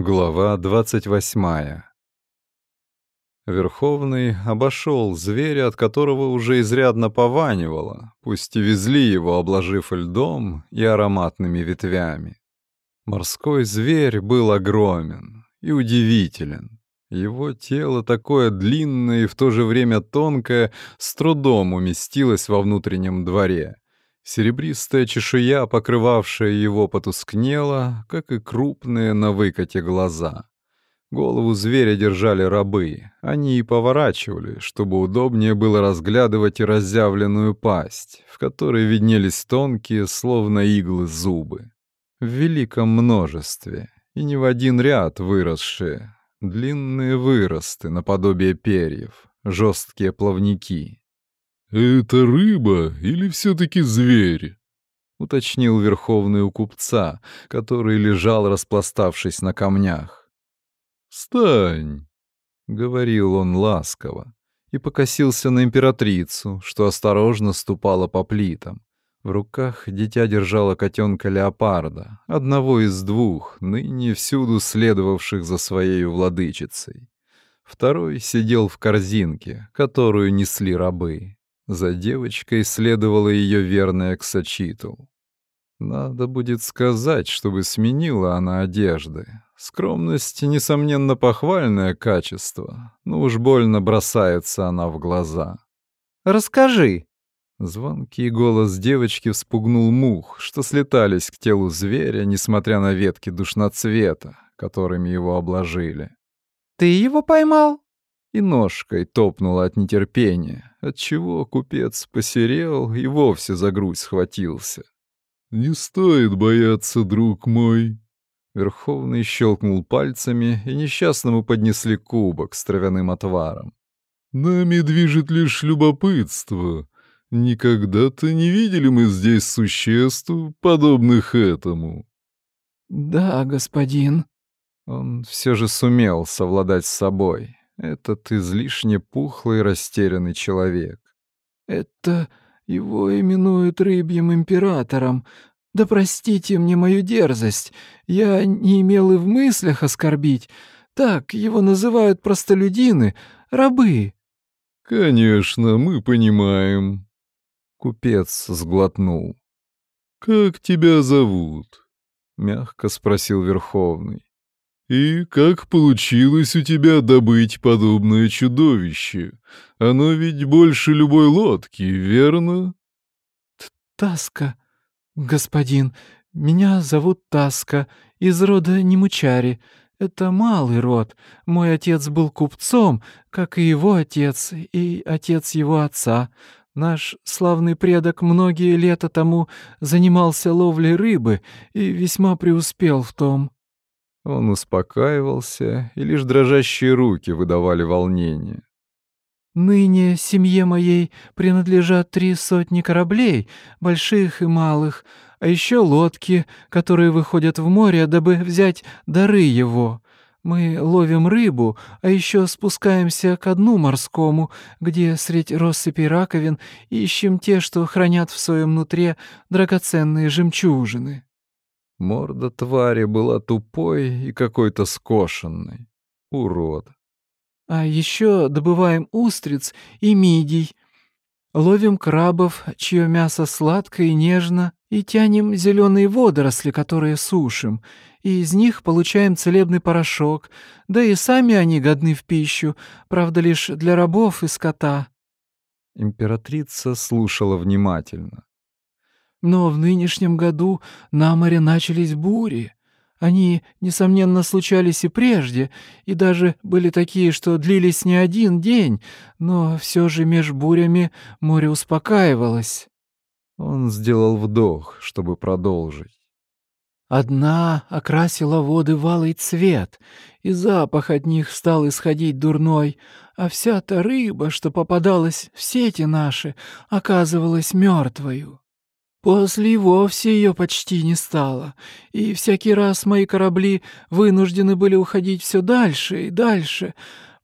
Глава 28. Верховный обошел зверя, от которого уже изрядно пованивало, пусть и везли его, обложив льдом и ароматными ветвями. Морской зверь был огромен и удивителен. Его тело, такое длинное и в то же время тонкое, с трудом уместилось во внутреннем дворе — Серебристая чешуя, покрывавшая его, потускнела, как и крупные на выкате глаза. Голову зверя держали рабы. Они и поворачивали, чтобы удобнее было разглядывать и разъявленную пасть, в которой виднелись тонкие, словно иглы, зубы. В великом множестве, и не в один ряд выросшие. Длинные выросты, наподобие перьев, жесткие плавники, «Это рыба или все-таки зверь?» — уточнил Верховный у купца, который лежал, распластавшись на камнях. «Встань!» — говорил он ласково и покосился на императрицу, что осторожно ступала по плитам. В руках дитя держало котенка леопарда, одного из двух, ныне всюду следовавших за своей владычицей. Второй сидел в корзинке, которую несли рабы. За девочкой следовала ее верная Ксачитл. Надо будет сказать, чтобы сменила она одежды. Скромность, несомненно, похвальное качество, но уж больно бросается она в глаза. «Расскажи!» Звонкий голос девочки вспугнул мух, что слетались к телу зверя, несмотря на ветки душноцвета, которыми его обложили. «Ты его поймал?» И ножкой топнула от нетерпения отчего купец посерел и вовсе за грудь схватился. «Не стоит бояться, друг мой!» Верховный щелкнул пальцами, и несчастному поднесли кубок с травяным отваром. «Нами движет лишь любопытство. Никогда-то не видели мы здесь существ, подобных этому». «Да, господин». Он все же сумел совладать с собой, этот излишне пухлый растерянный человек. «Это его именуют рыбьим императором. Да простите мне мою дерзость. Я не имел и в мыслях оскорбить. Так его называют простолюдины, рабы». «Конечно, мы понимаем». Купец сглотнул. «Как тебя зовут?» — мягко спросил Верховный. «И как получилось у тебя добыть подобное чудовище? Оно ведь больше любой лодки, верно?» «Таска, господин, меня зовут Таска, из рода Немучари. Это малый род. Мой отец был купцом, как и его отец, и отец его отца. Наш славный предок многие лета тому занимался ловлей рыбы и весьма преуспел в том». Он успокаивался, и лишь дрожащие руки выдавали волнение. «Ныне семье моей принадлежат три сотни кораблей, больших и малых, а еще лодки, которые выходят в море, дабы взять дары его. Мы ловим рыбу, а еще спускаемся к дну морскому, где средь россыпи раковин ищем те, что хранят в своем нутре драгоценные жемчужины». Морда твари была тупой и какой-то скошенной. Урод. А еще добываем устриц и мидий. Ловим крабов, чье мясо сладко и нежно, и тянем зеленые водоросли, которые сушим, и из них получаем целебный порошок, да и сами они годны в пищу, правда, лишь для рабов и скота». Императрица слушала внимательно. Но в нынешнем году на море начались бури. Они, несомненно, случались и прежде, и даже были такие, что длились не один день, но все же меж бурями море успокаивалось. Он сделал вдох, чтобы продолжить. Одна окрасила воды в алый цвет, и запах от них стал исходить дурной, а вся та рыба, что попадалась в сети наши, оказывалась мертвою. После вовсе ее почти не стало, и всякий раз мои корабли вынуждены были уходить все дальше и дальше,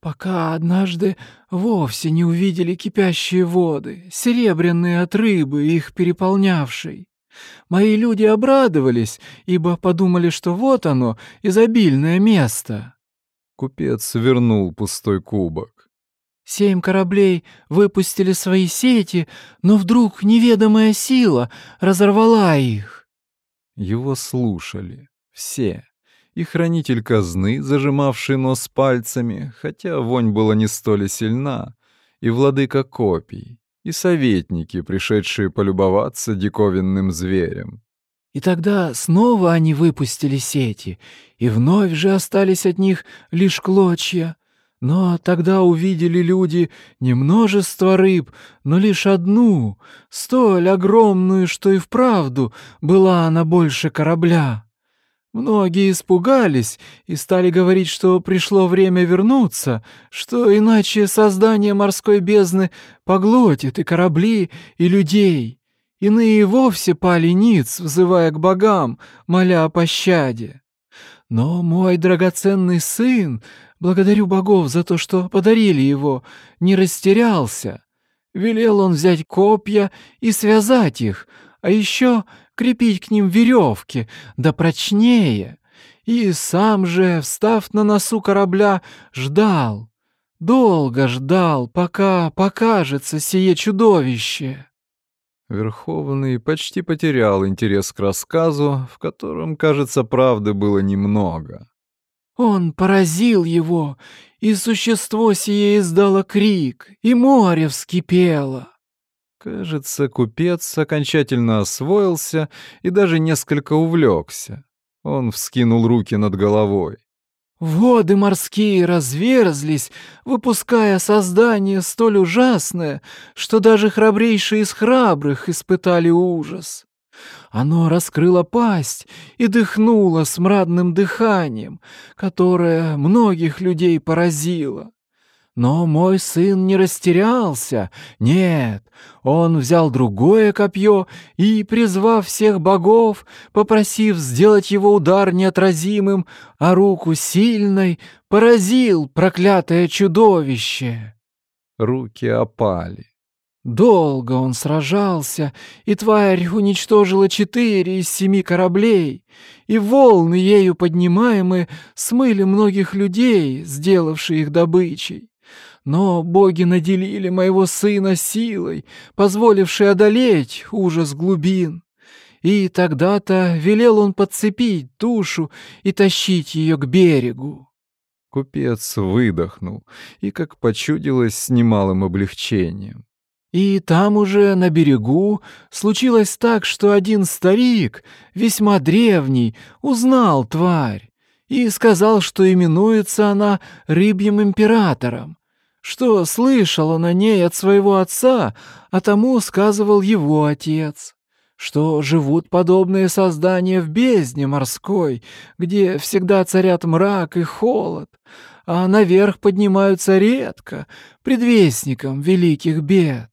пока однажды вовсе не увидели кипящие воды, серебряные от рыбы, их переполнявшей. Мои люди обрадовались, ибо подумали, что вот оно, изобильное место. Купец вернул пустой кубок. Семь кораблей выпустили свои сети, но вдруг неведомая сила разорвала их. Его слушали все. И хранитель казны, зажимавший нос пальцами, хотя вонь была не столь сильна, и владыка копий, и советники, пришедшие полюбоваться диковинным зверем. И тогда снова они выпустили сети, и вновь же остались от них лишь клочья. Но тогда увидели люди не множество рыб, но лишь одну, столь огромную, что и вправду была она больше корабля. Многие испугались и стали говорить, что пришло время вернуться, что иначе создание морской бездны поглотит и корабли, и людей. Иные вовсе пали ниц, взывая к богам, моля о пощаде. Но мой драгоценный сын, благодарю богов за то, что подарили его, не растерялся. Велел он взять копья и связать их, а еще крепить к ним веревки, да прочнее. И сам же, встав на носу корабля, ждал, долго ждал, пока покажется сие чудовище. Верховный почти потерял интерес к рассказу, в котором, кажется, правды было немного. Он поразил его, и существо сие издало крик, и море вскипело. Кажется, купец окончательно освоился и даже несколько увлекся. Он вскинул руки над головой. Воды морские разверзлись, выпуская создание столь ужасное, что даже храбрейшие из храбрых испытали ужас. Оно раскрыло пасть и дыхнуло смрадным дыханием, которое многих людей поразило. Но мой сын не растерялся. Нет, он взял другое копье и, призвав всех богов, попросив сделать его удар неотразимым, а руку сильной, поразил проклятое чудовище. Руки опали. Долго он сражался, и тварь уничтожила четыре из семи кораблей, и волны ею поднимаемые смыли многих людей, сделавшие их добычей. Но боги наделили моего сына силой, позволившей одолеть ужас глубин. И тогда-то велел он подцепить тушу и тащить ее к берегу. Купец выдохнул и, как почудилось, с немалым облегчением. И там уже на берегу случилось так, что один старик, весьма древний, узнал тварь и сказал, что именуется она рыбьим императором, что слышал он о ней от своего отца, а тому сказывал его отец, что живут подобные создания в бездне морской, где всегда царят мрак и холод, а наверх поднимаются редко, предвестником великих бед.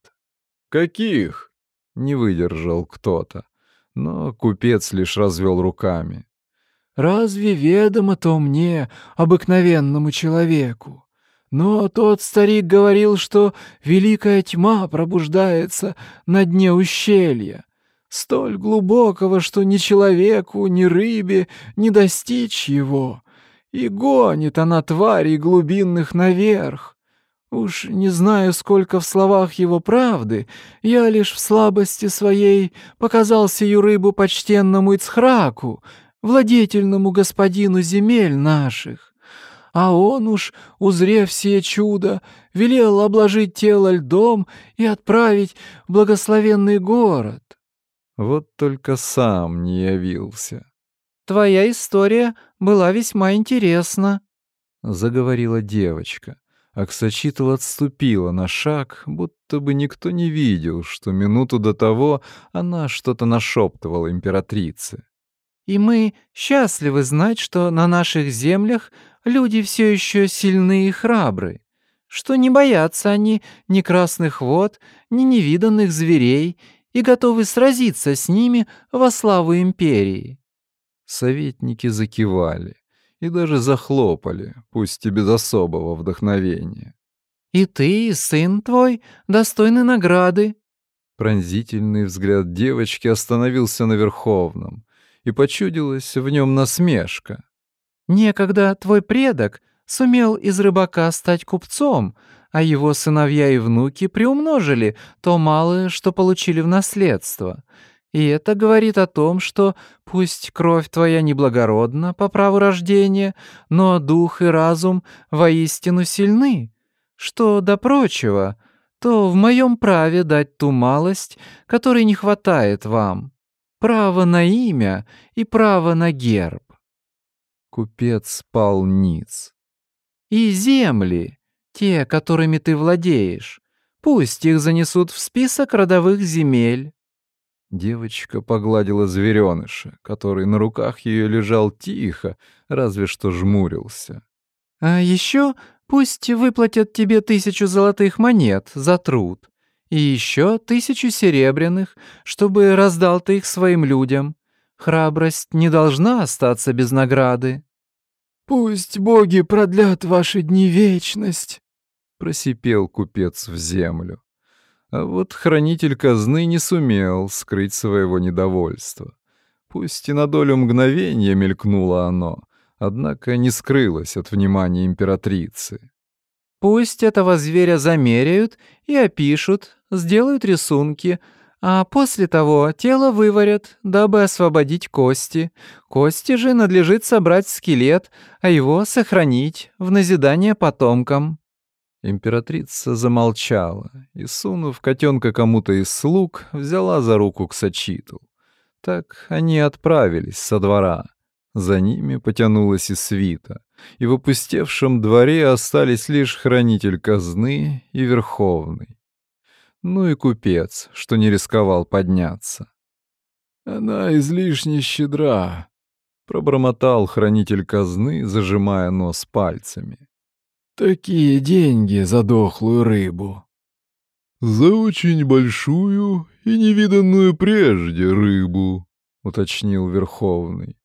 «Каких?» — не выдержал кто-то, но купец лишь развел руками. «Разве ведомо то мне, обыкновенному человеку? Но тот старик говорил, что великая тьма пробуждается на дне ущелья, столь глубокого, что ни человеку, ни рыбе не достичь его, и гонит она тварей глубинных наверх. Уж не знаю, сколько в словах его правды, я лишь в слабости своей показал сию рыбу почтенному Ицхраку, владетельному господину земель наших а он уж, узрев сие чудо, велел обложить тело льдом и отправить в благословенный город. Вот только сам не явился. «Твоя история была весьма интересна», — заговорила девочка. Аксачитл отступила на шаг, будто бы никто не видел, что минуту до того она что-то нашептывала императрице. «И мы счастливы знать, что на наших землях люди все еще сильны и храбры, что не боятся они ни красных вод, ни невиданных зверей и готовы сразиться с ними во славу империи. Советники закивали и даже захлопали, пусть и без особого вдохновения. «И ты, и сын твой достойны награды», Пронзительный взгляд девочки остановился на Верховном, и почудилась в нем насмешка. «Некогда твой предок сумел из рыбака стать купцом, а его сыновья и внуки приумножили то малое, что получили в наследство. И это говорит о том, что пусть кровь твоя неблагородна по праву рождения, но дух и разум воистину сильны, что до прочего, то в моем праве дать ту малость, которой не хватает вам. Право на имя и право на герб. Купец спал ниц. И земли, те, которыми ты владеешь, пусть их занесут в список родовых земель. Девочка погладила зверёныша, который на руках ее лежал тихо, разве что жмурился. «А еще пусть выплатят тебе тысячу золотых монет за труд, и еще тысячу серебряных, чтобы раздал ты их своим людям. Храбрость не должна остаться без награды». «Пусть боги продлят ваши дни вечность», — просипел купец в землю. А вот хранитель казны не сумел скрыть своего недовольства. Пусть и на долю мгновения мелькнуло оно, однако не скрылось от внимания императрицы. «Пусть этого зверя замеряют и опишут, сделают рисунки, а после того тело выварят, дабы освободить кости. Кости же надлежит собрать скелет, а его сохранить в назидание потомкам». Императрица замолчала и, сунув котенка кому-то из слуг, взяла за руку к Сачиту. Так они отправились со двора. За ними потянулась и свита, и в опустевшем дворе остались лишь хранитель казны и верховный. Ну и купец, что не рисковал подняться. «Она излишне щедра», — пробормотал хранитель казны, зажимая нос пальцами. Такие деньги за дохлую рыбу. За очень большую и невиданную прежде рыбу, уточнил Верховный.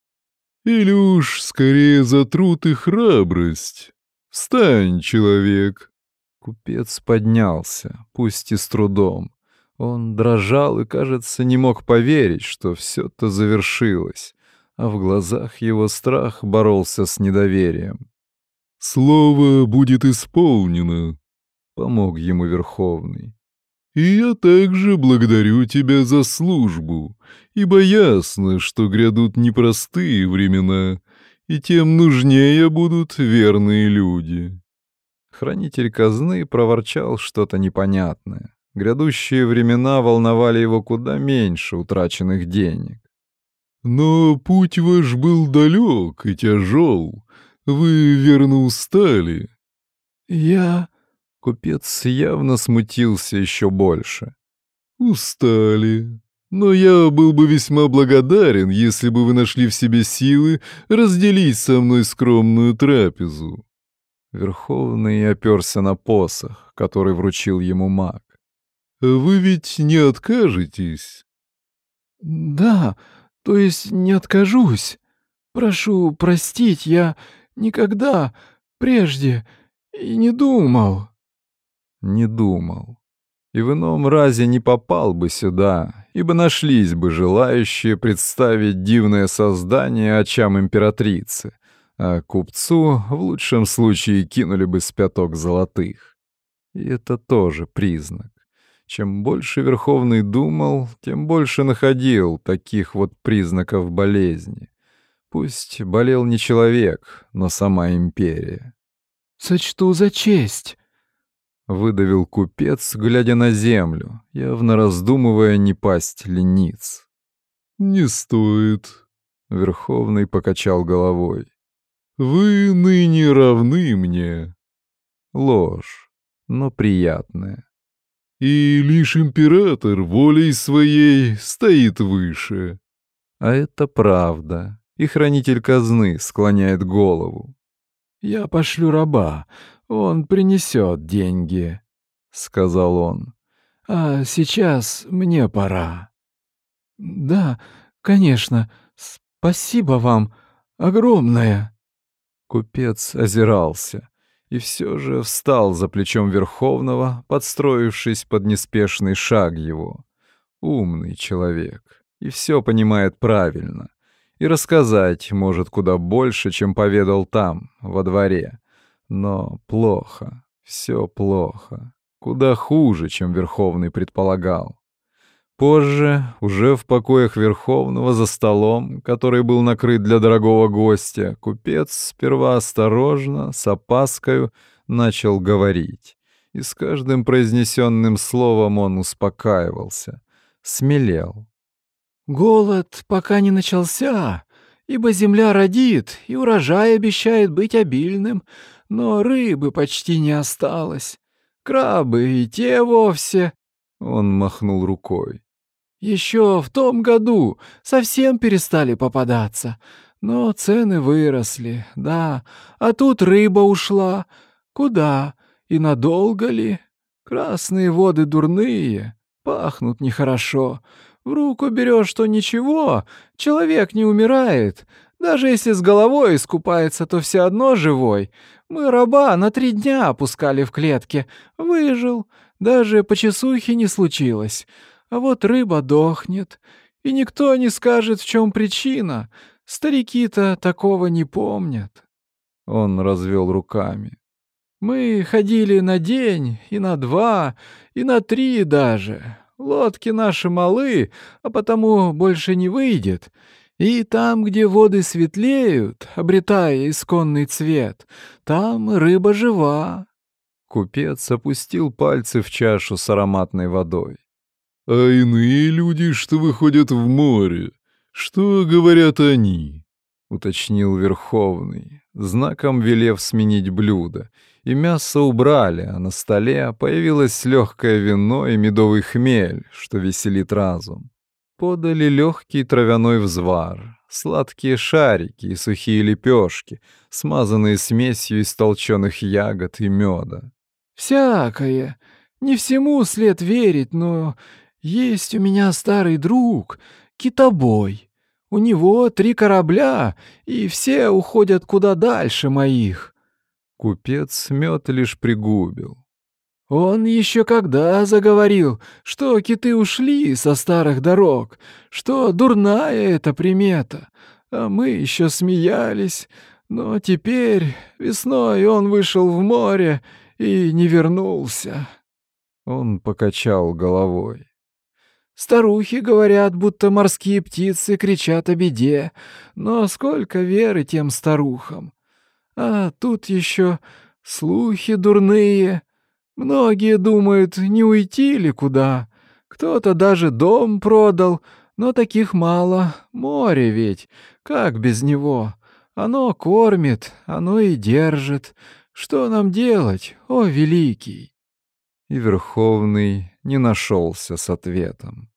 Или уж скорее за труд и храбрость. Встань, человек. Купец поднялся, пусть и с трудом. Он дрожал и, кажется, не мог поверить, что все-то завершилось, а в глазах его страх боролся с недоверием. «Слово будет исполнено», — помог ему Верховный. «И я также благодарю тебя за службу, ибо ясно, что грядут непростые времена, и тем нужнее будут верные люди». Хранитель казны проворчал что-то непонятное. Грядущие времена волновали его куда меньше утраченных денег. «Но путь ваш был далек и тяжел, вы, верно, устали?» «Я...» Купец явно смутился еще больше. «Устали. Но я был бы весьма благодарен, если бы вы нашли в себе силы разделить со мной скромную трапезу». Верховный оперся на посох, который вручил ему маг. «Вы ведь не откажетесь?» «Да, то есть не откажусь. Прошу простить, я Никогда прежде и не думал. Не думал. И в ином разе не попал бы сюда, ибо нашлись бы желающие представить дивное создание очам императрицы, а купцу в лучшем случае кинули бы с пяток золотых. И это тоже признак. Чем больше Верховный думал, тем больше находил таких вот признаков болезни. Пусть болел не человек, но сама империя. «Сочту за честь», — выдавил купец, глядя на землю, явно раздумывая, не пасть ли ниц. «Не стоит», — Верховный покачал головой. «Вы ныне равны мне». Ложь, но приятная. «И лишь император волей своей стоит выше». А это правда и хранитель казны склоняет голову. «Я пошлю раба, он принесет деньги», — сказал он. «А сейчас мне пора». «Да, конечно, спасибо вам огромное». Купец озирался и все же встал за плечом Верховного, подстроившись под неспешный шаг его. Умный человек и все понимает правильно. И рассказать может куда больше, чем поведал там, во дворе. Но плохо, все плохо. Куда хуже, чем Верховный предполагал. Позже, уже в покоях Верховного за столом, который был накрыт для дорогого гостя, купец сперва осторожно, с опаскою, начал говорить. И с каждым произнесенным словом он успокаивался, смелел. «Голод пока не начался, ибо земля родит, и урожай обещает быть обильным, но рыбы почти не осталось. Крабы и те вовсе...» Он махнул рукой. Еще в том году совсем перестали попадаться. Но цены выросли, да. А тут рыба ушла. Куда? И надолго ли? Красные воды дурные, пахнут нехорошо. В руку берешь, что ничего, человек не умирает. Даже если с головой искупается, то все одно живой. Мы раба на три дня опускали в клетке. Выжил. Даже по часухе не случилось. А вот рыба дохнет, и никто не скажет, в чем причина. Старики-то такого не помнят. Он развел руками. Мы ходили на день, и на два, и на три даже. Лодки наши малы, а потому больше не выйдет. И там, где воды светлеют, обретая исконный цвет, там рыба жива. Купец опустил пальцы в чашу с ароматной водой. А иные люди, что выходят в море, что говорят они? Уточнил Верховный, знаком велев сменить блюдо. И мясо убрали, а на столе появилось легкое вино и медовый хмель, что веселит разум. Подали легкий травяной взвар, сладкие шарики и сухие лепешки, смазанные смесью из толченых ягод и меда. «Всякое. Не всему след верить, но есть у меня старый друг, китобой. У него три корабля, и все уходят куда дальше моих». Купец мед лишь пригубил. Он еще когда заговорил, что киты ушли со старых дорог, что дурная эта примета, а мы еще смеялись, но теперь весной он вышел в море и не вернулся. Он покачал головой. Старухи говорят, будто морские птицы кричат о беде, но сколько веры тем старухам. А тут еще слухи дурные. Многие думают, не уйти ли куда. Кто-то даже дом продал, но таких мало. Море ведь, как без него? Оно кормит, оно и держит. Что нам делать, о великий? И Верховный не нашелся с ответом.